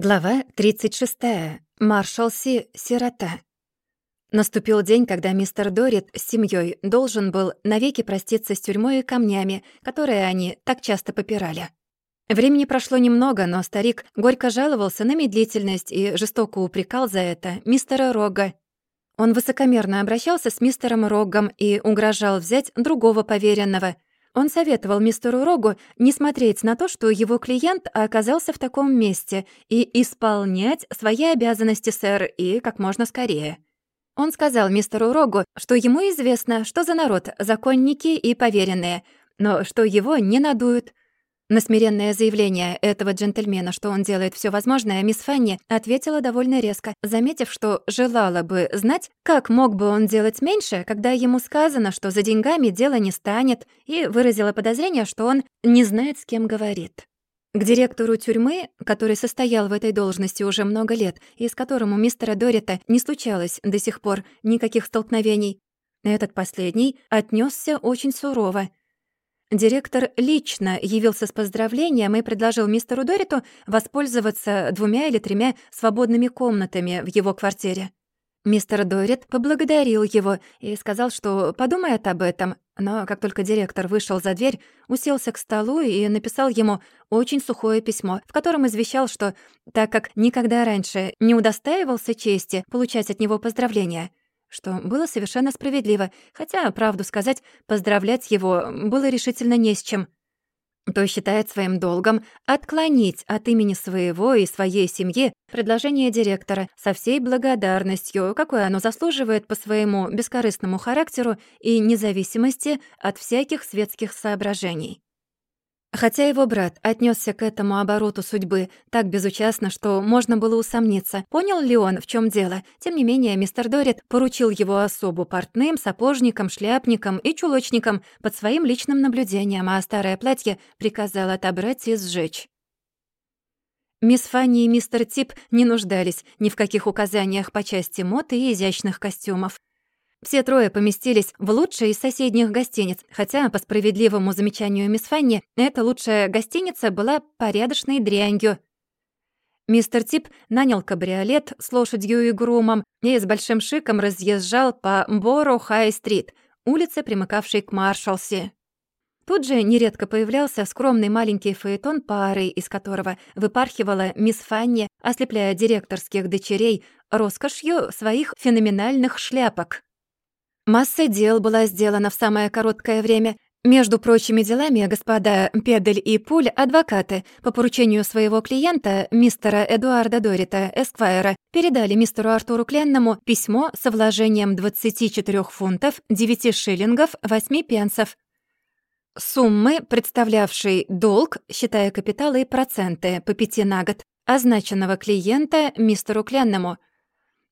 Глава 36. Маршалси сирота. Наступил день, когда мистер Дорит с семьей должен был навеки проститься с тюрьмой и камнями, которые они так часто попирали. Времени прошло немного, но старик горько жаловался на медлительность и жестоко упрекал за это мистера Рога. Он высокомерно обращался с мистером Рогом и угрожал взять другого поверенного — он советовал мистеру Рогу не смотреть на то, что его клиент оказался в таком месте, и исполнять свои обязанности, сэр, и как можно скорее. Он сказал мистеру Рогу, что ему известно, что за народ законники и поверенные, но что его не надуют, на смиренное заявление этого джентльмена, что он делает все возможное, мисс Фанни ответила довольно резко, заметив, что желала бы знать, как мог бы он делать меньше, когда ему сказано, что за деньгами дело не станет, и выразила подозрение, что он не знает, с кем говорит. К директору тюрьмы, который состоял в этой должности уже много лет и с которым у мистера Дорита не случалось до сих пор никаких столкновений, этот последний отнесся очень сурово Директор лично явился с поздравлением и предложил мистеру Дориту воспользоваться двумя или тремя свободными комнатами в его квартире. Мистер Дорит поблагодарил его и сказал, что подумает об этом, но как только директор вышел за дверь, уселся к столу и написал ему очень сухое письмо, в котором извещал, что, так как никогда раньше не удостаивался чести получать от него поздравления, что было совершенно справедливо, хотя, правду сказать, поздравлять его было решительно не с чем. То считает своим долгом отклонить от имени своего и своей семьи предложение директора со всей благодарностью, какой оно заслуживает по своему бескорыстному характеру и независимости от всяких светских соображений. Хотя его брат отнесся к этому обороту судьбы так безучастно, что можно было усомниться, понял ли он, в чем дело. Тем не менее, мистер Дорит поручил его особу портным, сапожникам, шляпникам и чулочникам под своим личным наблюдением, а старое платье приказал отобрать и сжечь. Мисс Фанни и мистер Тип не нуждались ни в каких указаниях по части мод и изящных костюмов. Все трое поместились в лучшей из соседних гостиниц, хотя, по справедливому замечанию мисс Фанни, эта лучшая гостиница была порядочной дрянью. Мистер Тип нанял кабриолет с лошадью и грумом и с большим шиком разъезжал по Боро-Хай-стрит, улице, примыкавшей к Маршалси. Тут же нередко появлялся скромный маленький фаэтон парой, из которого выпархивала мисс Фанни, ослепляя директорских дочерей роскошью своих феноменальных шляпок. Масса дел была сделана в самое короткое время. Между прочими делами, господа Педель и Пуль, адвокаты, по поручению своего клиента, мистера Эдуарда Дорита, Эсквайра, передали мистеру Артуру Кленному письмо со вложением 24 фунтов, 9 шиллингов, 8 пенсов. Суммы, представлявшей долг, считая капиталы и проценты по пяти на год, означенного клиента мистеру Кленному —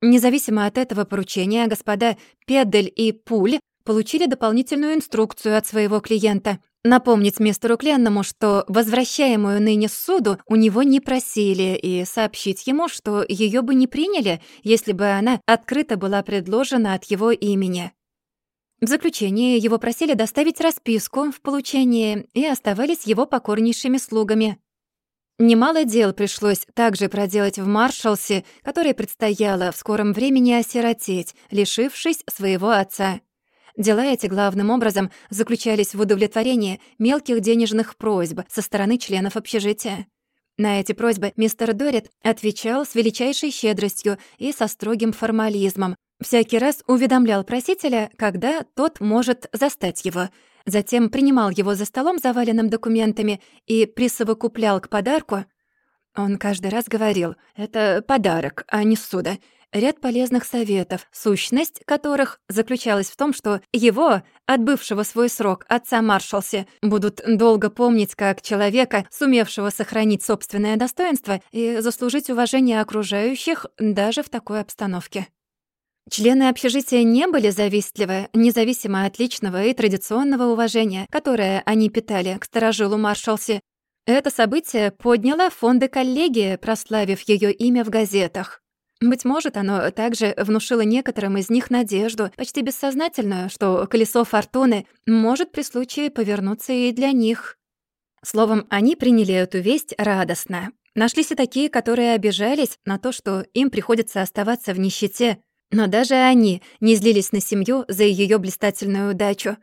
Независимо от этого поручения, господа Педель и Пуль получили дополнительную инструкцию от своего клиента напомнить мистеру Кленному, что возвращаемую ныне суду у него не просили, и сообщить ему, что ее бы не приняли, если бы она открыто была предложена от его имени. В заключение его просили доставить расписку в получении и оставались его покорнейшими слугами. Немало дел пришлось также проделать в Маршалсе, которое предстояло в скором времени осиротеть, лишившись своего отца. Дела эти главным образом заключались в удовлетворении мелких денежных просьб со стороны членов общежития. На эти просьбы мистер Дорит отвечал с величайшей щедростью и со строгим формализмом. Всякий раз уведомлял просителя, когда тот может застать его — Затем принимал его за столом, заваленным документами, и присовокуплял к подарку. Он каждый раз говорил «это подарок, а не суда». Ряд полезных советов, сущность которых заключалась в том, что его, отбывшего свой срок отца Маршалси, будут долго помнить как человека, сумевшего сохранить собственное достоинство и заслужить уважение окружающих даже в такой обстановке. Члены общежития не были завистливы, независимо от личного и традиционного уважения, которое они питали к старожилу Маршалси. Это событие подняло фонды коллегии, прославив ее имя в газетах. Быть может, оно также внушило некоторым из них надежду, почти бессознательную, что колесо фортуны может при случае повернуться и для них. Словом, они приняли эту весть радостно. Нашлись и такие, которые обижались на то, что им приходится оставаться в нищете. Но даже они не злились на семью за ее блистательную удачу.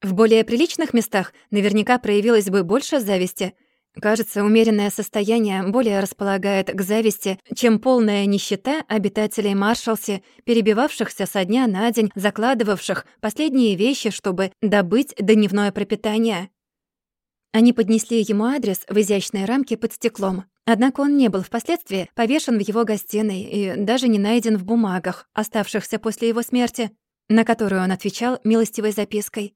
В более приличных местах наверняка проявилось бы больше зависти. Кажется, умеренное состояние более располагает к зависти, чем полная нищета обитателей Маршалси, перебивавшихся со дня на день, закладывавших последние вещи, чтобы добыть дневное пропитание. Они поднесли ему адрес в изящной рамке под стеклом. Однако он не был впоследствии повешен в его гостиной и даже не найден в бумагах, оставшихся после его смерти, на которую он отвечал милостивой запиской.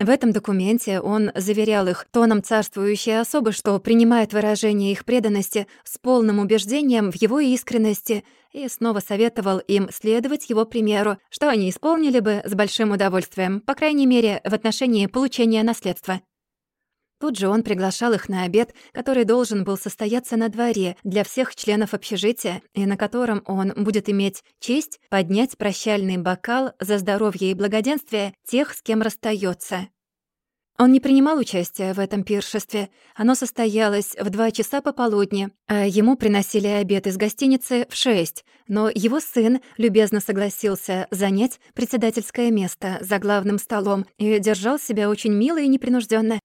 В этом документе он заверял их тоном царствующей особы, что принимает выражение их преданности с полным убеждением в его искренности и снова советовал им следовать его примеру, что они исполнили бы с большим удовольствием, по крайней мере, в отношении получения наследства. Тут же он приглашал их на обед, который должен был состояться на дворе для всех членов общежития, и на котором он будет иметь честь поднять прощальный бокал за здоровье и благоденствие тех, с кем расстается. Он не принимал участия в этом пиршестве. Оно состоялось в два часа пополудни, а ему приносили обед из гостиницы в шесть, но его сын любезно согласился занять председательское место за главным столом и держал себя очень мило и непринужденно,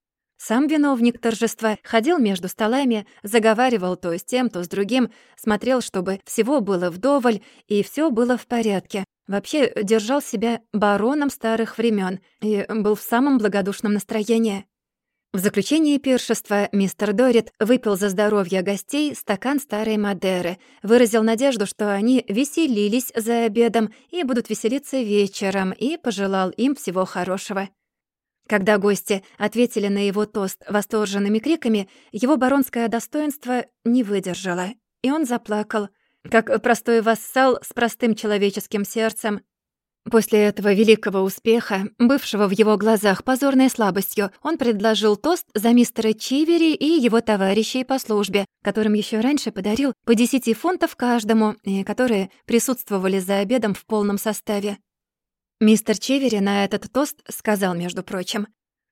сам виновник торжества ходил между столами, заговаривал то с тем, то с другим, смотрел, чтобы всего было вдоволь и все было в порядке. Вообще держал себя бароном старых времен и был в самом благодушном настроении. В заключение пиршества мистер Дорит выпил за здоровье гостей стакан старой Мадеры, выразил надежду, что они веселились за обедом и будут веселиться вечером, и пожелал им всего хорошего. Когда гости ответили на его тост восторженными криками, его баронское достоинство не выдержало, и он заплакал, как простой вассал с простым человеческим сердцем. После этого великого успеха, бывшего в его глазах позорной слабостью, он предложил тост за мистера Чивери и его товарищей по службе, которым еще раньше подарил по 10 фунтов каждому, и которые присутствовали за обедом в полном составе. Мистер Чевери на этот тост сказал, между прочим,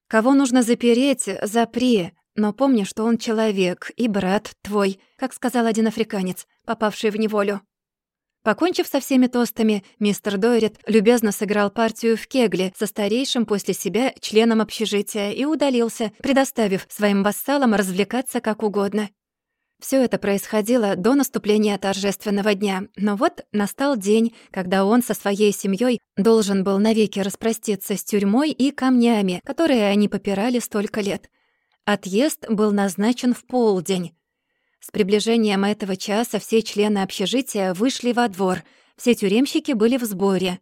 «Кого нужно запереть, запри, но помни, что он человек и брат твой», как сказал один африканец, попавший в неволю. Покончив со всеми тостами, мистер Дойрет любезно сыграл партию в кегле со старейшим после себя членом общежития и удалился, предоставив своим вассалам развлекаться как угодно. Все это происходило до наступления торжественного дня, но вот настал день, когда он со своей семьей должен был навеки распроститься с тюрьмой и камнями, которые они попирали столько лет. Отъезд был назначен в полдень. С приближением этого часа все члены общежития вышли во двор, все тюремщики были в сборе.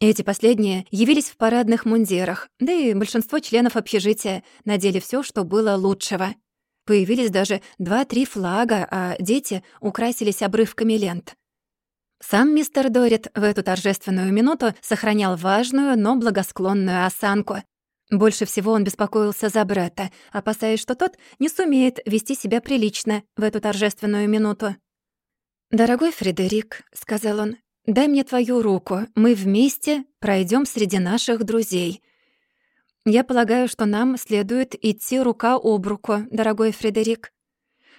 Эти последние явились в парадных мундирах, да и большинство членов общежития надели все, что было лучшего — Появились даже два-три флага, а дети украсились обрывками лент. Сам мистер Дорит в эту торжественную минуту сохранял важную, но благосклонную осанку. Больше всего он беспокоился за брата, опасаясь, что тот не сумеет вести себя прилично в эту торжественную минуту. «Дорогой Фредерик», — сказал он, — «дай мне твою руку, мы вместе пройдем среди наших друзей. Я полагаю, что нам следует идти рука об руку, дорогой Фредерик».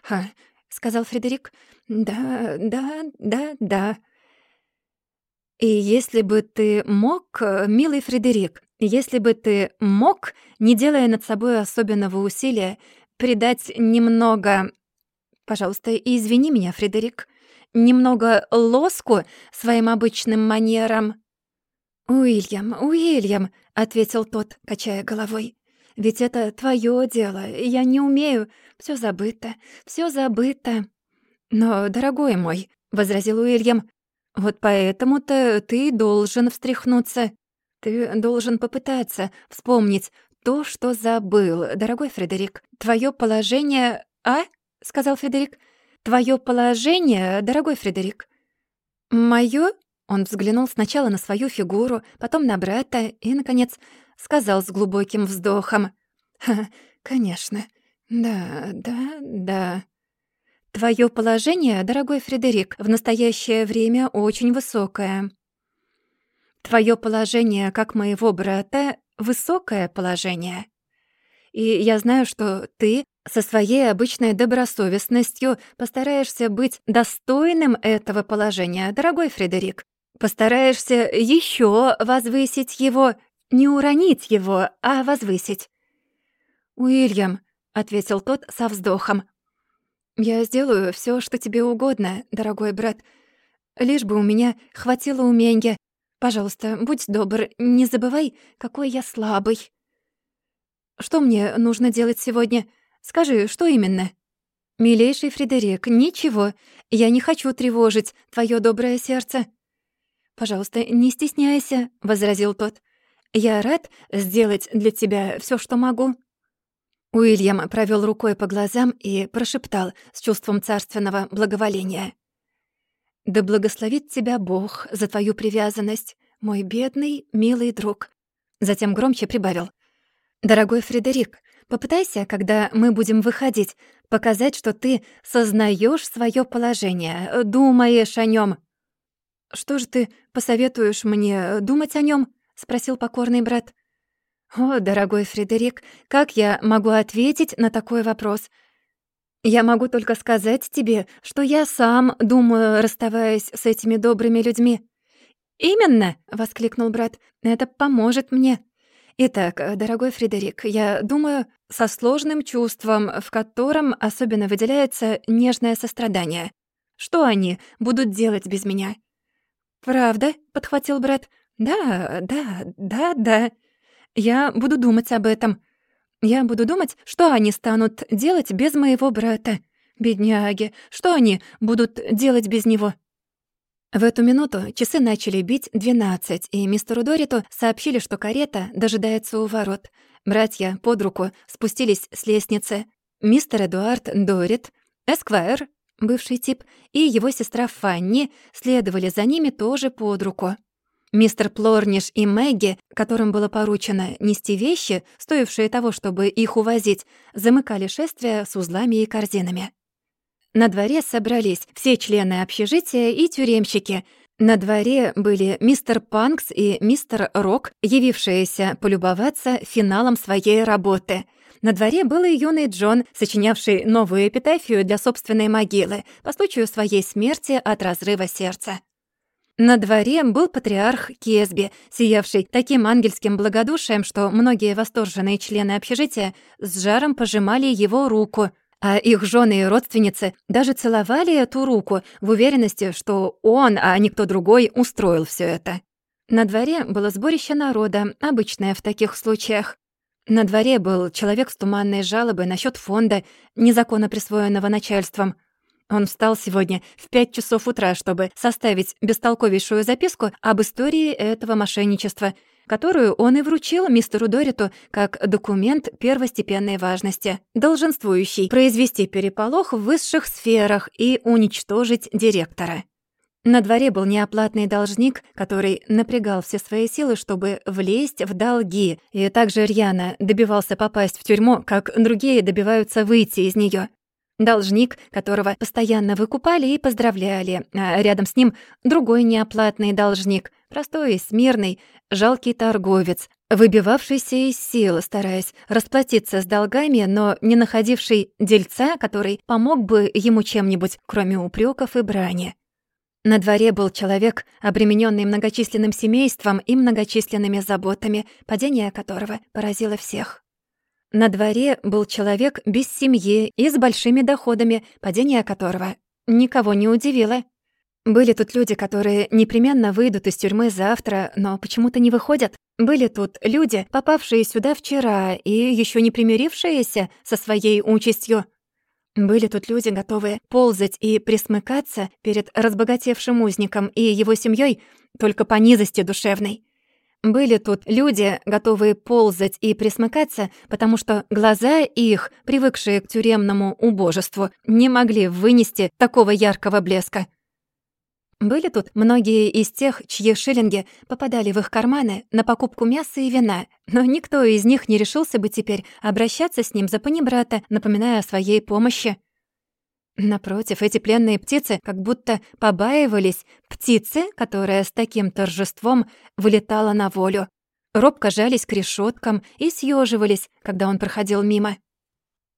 «Ха», — сказал Фредерик. «Да, да, да, да». «И если бы ты мог, милый Фредерик, если бы ты мог, не делая над собой особенного усилия, придать немного... Пожалуйста, извини меня, Фредерик, немного лоску своим обычным манерам». «Уильям, Уильям», — ответил тот, качая головой. «Ведь это твое дело, я не умею. Все забыто, все забыто». «Но, дорогой мой», — возразил Уильям, «вот поэтому-то ты должен встряхнуться. Ты должен попытаться вспомнить то, что забыл, дорогой Фредерик. Твое положение... А?» — сказал Фредерик. «Твое положение, дорогой Фредерик». «Моё?» Он взглянул сначала на свою фигуру, потом на брата и, наконец, сказал с глубоким вздохом. «Ха, конечно. Да, да, да. Твое положение, дорогой Фредерик, в настоящее время очень высокое. Твое положение, как моего брата, высокое положение. И я знаю, что ты Со своей обычной добросовестностью постараешься быть достойным этого положения, дорогой Фредерик. Постараешься еще возвысить его, не уронить его, а возвысить. «Уильям», — ответил тот со вздохом, — «я сделаю все, что тебе угодно, дорогой брат, лишь бы у меня хватило умения. Пожалуйста, будь добр, не забывай, какой я слабый». «Что мне нужно делать сегодня? Скажи, что именно?» «Милейший Фредерик, ничего. Я не хочу тревожить твое доброе сердце». «Пожалуйста, не стесняйся», — возразил тот. «Я рад сделать для тебя все, что могу». Уильям провел рукой по глазам и прошептал с чувством царственного благоволения. «Да благословит тебя Бог за твою привязанность, мой бедный, милый друг». Затем громче прибавил. «Дорогой Фредерик, попытайся, когда мы будем выходить, показать, что ты сознаешь свое положение, думаешь о нем. «Что же ты посоветуешь мне думать о нем? спросил покорный брат. «О, дорогой Фредерик, как я могу ответить на такой вопрос? Я могу только сказать тебе, что я сам думаю, расставаясь с этими добрыми людьми». «Именно!» — воскликнул брат. «Это поможет мне». «Итак, дорогой Фредерик, я думаю, со сложным чувством, в котором особенно выделяется нежное сострадание. Что они будут делать без меня?» «Правда?» — подхватил брат. «Да, да, да, да. Я буду думать об этом. Я буду думать, что они станут делать без моего брата. Бедняги, что они будут делать без него?» В эту минуту часы начали бить двенадцать, и мистеру Дориту сообщили, что карета дожидается у ворот. Братья под руку спустились с лестницы. Мистер Эдуард Дорит, Эсквайр, бывший тип, и его сестра Фанни следовали за ними тоже под руку. Мистер Плорниш и Мэгги, которым было поручено нести вещи, стоившие того, чтобы их увозить, замыкали шествие с узлами и корзинами. На дворе собрались все члены общежития и тюремщики. На дворе были мистер Панкс и мистер Рок, явившиеся полюбоваться финалом своей работы — на дворе был и юный Джон, сочинявший новую эпитафию для собственной могилы по случаю своей смерти от разрыва сердца. На дворе был патриарх Кезби, сиявший таким ангельским благодушием, что многие восторженные члены общежития с жаром пожимали его руку, а их жены и родственницы даже целовали эту руку в уверенности, что он, а не кто другой, устроил все это. На дворе было сборище народа, обычное в таких случаях. На дворе был человек с туманной жалобой насчет фонда, незаконно присвоенного начальством. Он встал сегодня в пять часов утра, чтобы составить бестолковейшую записку об истории этого мошенничества, которую он и вручил мистеру Дориту как документ первостепенной важности, долженствующий произвести переполох в высших сферах и уничтожить директора. На дворе был неоплатный должник, который напрягал все свои силы, чтобы влезть в долги, и также рьяно добивался попасть в тюрьму, как другие добиваются выйти из нее. Должник, которого постоянно выкупали и поздравляли, а рядом с ним другой неоплатный должник, простой, смирный, жалкий торговец, выбивавшийся из сил, стараясь расплатиться с долгами, но не находивший дельца, который помог бы ему чем-нибудь, кроме упреков и брани. На дворе был человек, обремененный многочисленным семейством и многочисленными заботами, падение которого поразило всех. На дворе был человек без семьи и с большими доходами, падение которого никого не удивило. Были тут люди, которые непременно выйдут из тюрьмы завтра, но почему-то не выходят. Были тут люди, попавшие сюда вчера и еще не примирившиеся со своей участью. Были тут люди, готовые ползать и присмыкаться перед разбогатевшим узником и его семьей только по низости душевной. Были тут люди, готовые ползать и присмыкаться, потому что глаза их, привыкшие к тюремному убожеству, не могли вынести такого яркого блеска. Были тут многие из тех, чьи шиллинги попадали в их карманы на покупку мяса и вина, но никто из них не решился бы теперь обращаться с ним за панибрата, напоминая о своей помощи. Напротив, эти пленные птицы как будто побаивались птицы, которая с таким торжеством вылетала на волю. Робко жались к решеткам и съеживались, когда он проходил мимо.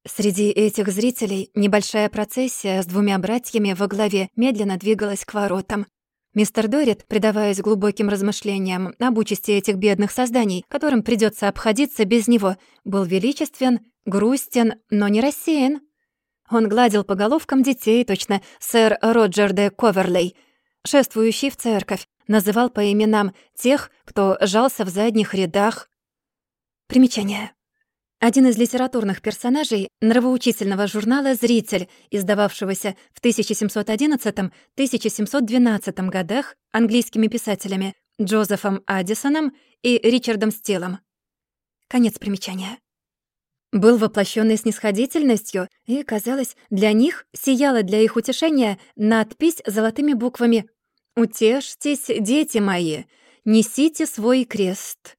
Среди этих зрителей небольшая процессия с двумя братьями во главе медленно двигалась к воротам. Мистер Дорит, предаваясь глубоким размышлениям об участи этих бедных созданий, которым придется обходиться без него, был величествен, грустен, но не рассеян. Он гладил по головкам детей, точно сэр Роджер де Коверлей, шествующий в церковь, называл по именам тех, кто жался в задних рядах. Примечание. Один из литературных персонажей нравоучительного журнала «Зритель», издававшегося в 1711-1712 годах английскими писателями Джозефом Аддисоном и Ричардом Стилом. Конец примечания. Был воплощенной снисходительностью, и, казалось, для них сияла для их утешения надпись золотыми буквами «Утешьтесь, дети мои, несите свой крест».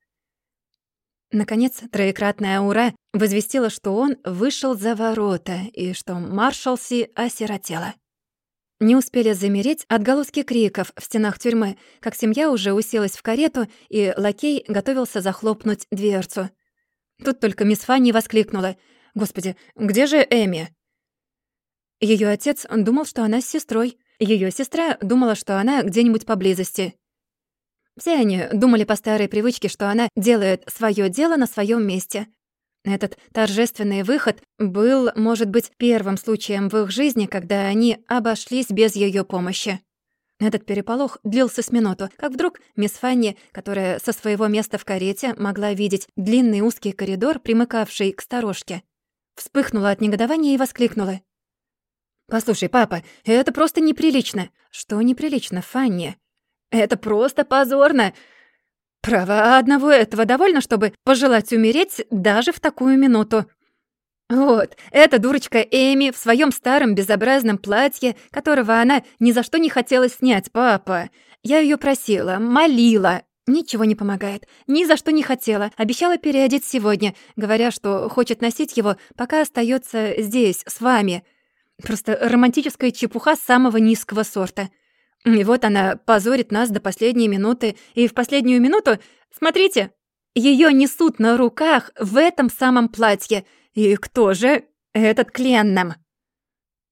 Наконец, троекратная «Ура» возвестила, что он вышел за ворота и что маршалси осиротела. Не успели замереть отголоски криков в стенах тюрьмы, как семья уже уселась в карету, и лакей готовился захлопнуть дверцу. Тут только мисс Фанни воскликнула. «Господи, где же Эми?» Ее отец думал, что она с сестрой. Ее сестра думала, что она где-нибудь поблизости. Все они думали по старой привычке, что она делает свое дело на своем месте. Этот торжественный выход был, может быть, первым случаем в их жизни, когда они обошлись без ее помощи. Этот переполох длился с минуту, как вдруг мисс Фанни, которая со своего места в карете могла видеть длинный узкий коридор, примыкавший к сторожке, вспыхнула от негодования и воскликнула. «Послушай, папа, это просто неприлично». «Что неприлично, Фанни?» Это просто позорно. Право, одного этого довольно, чтобы пожелать умереть даже в такую минуту. Вот, эта дурочка Эми в своем старом безобразном платье, которого она ни за что не хотела снять, папа. Я ее просила, молила. Ничего не помогает. Ни за что не хотела. Обещала переодеть сегодня, говоря, что хочет носить его, пока остается здесь, с вами. Просто романтическая чепуха самого низкого сорта. И вот она позорит нас до последней минуты, и в последнюю минуту, смотрите, ее несут на руках в этом самом платье. И кто же? Этот Кленном.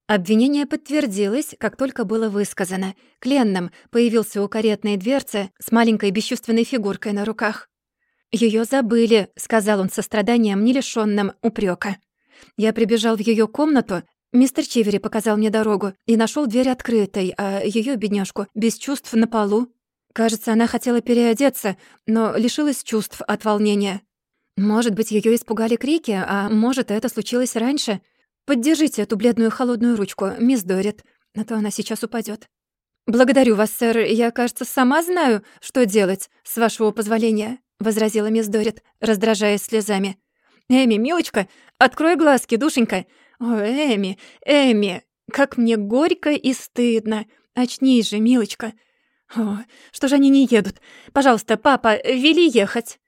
Обвинение подтвердилось, как только было высказано. Кленном появился у каретной дверцы с маленькой бесчувственной фигуркой на руках. Ее забыли», — сказал он со страданием, не лишённым упрёка. Я прибежал в ее комнату Мистер Чивери показал мне дорогу и нашел дверь открытой, а ее бедняжку без чувств на полу. Кажется, она хотела переодеться, но лишилась чувств от волнения. Может быть, ее испугали крики, а может, это случилось раньше. Поддержите эту бледную холодную ручку, мисс Дорит, а то она сейчас упадет. «Благодарю вас, сэр. Я, кажется, сама знаю, что делать, с вашего позволения», — возразила мисс Дорит, раздражаясь слезами. «Эми, милочка, открой глазки, душенька. «О, Эми, Эми, как мне горько и стыдно. Очнись же, милочка. О, что же они не едут? Пожалуйста, папа, вели ехать».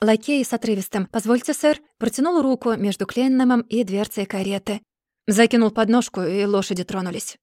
Лакей с отрывистым «Позвольте, сэр», протянул руку между Кленномом и дверцей кареты. Закинул подножку, и лошади тронулись.